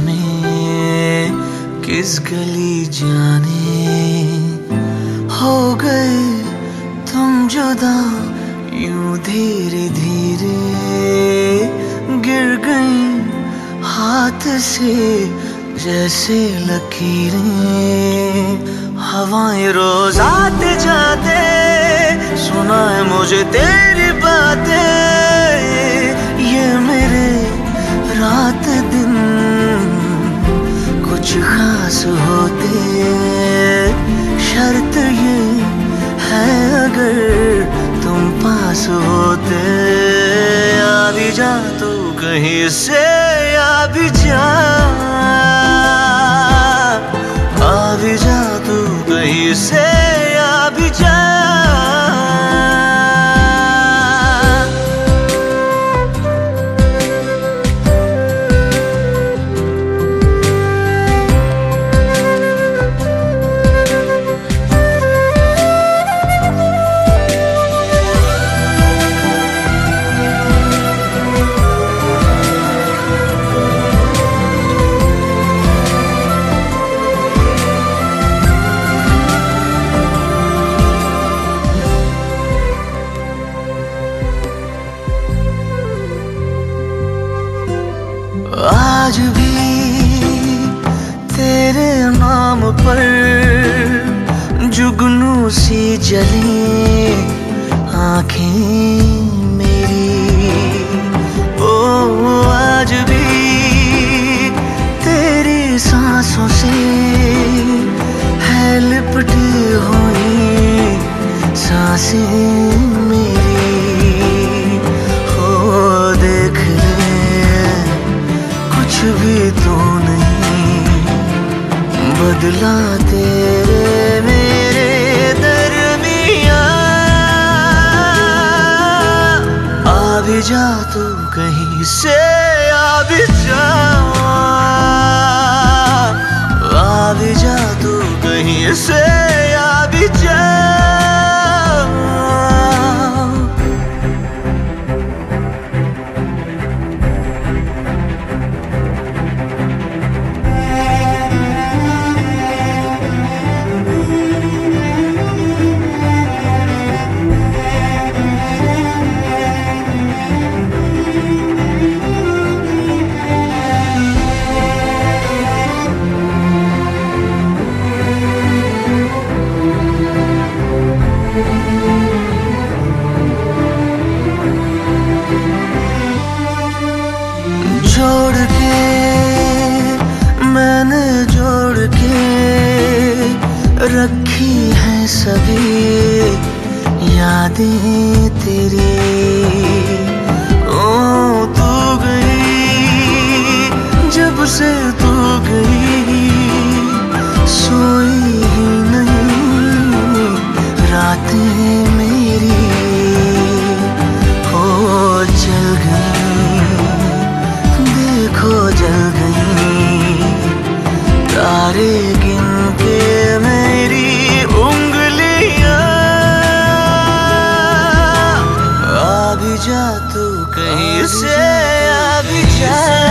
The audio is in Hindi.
में किस गली जाने? हो गए तुम जुदा, यूँ धीरे धीरे गिर गई हाथ से जैसे लकीरें। हवाएँ रोज आते जाते सुना है मुझे तेरी बातें। पास होते आ भी जा तू कहीं से आ भी जा। आ भी जा तू कहीं से। आज भी तेरे नाम पर जुगनू सी जली आँखें मेरी। ओ, आज भी तेरी सांसों से है लिपटी हुई साँसें। बदला तेरे मेरे दरमिया। आ भी जा तू कहीं से यादें तेरी। ओ तू गई जब से तू गई सोई ही नहीं। रातें जा तू कहीं से अभी जा।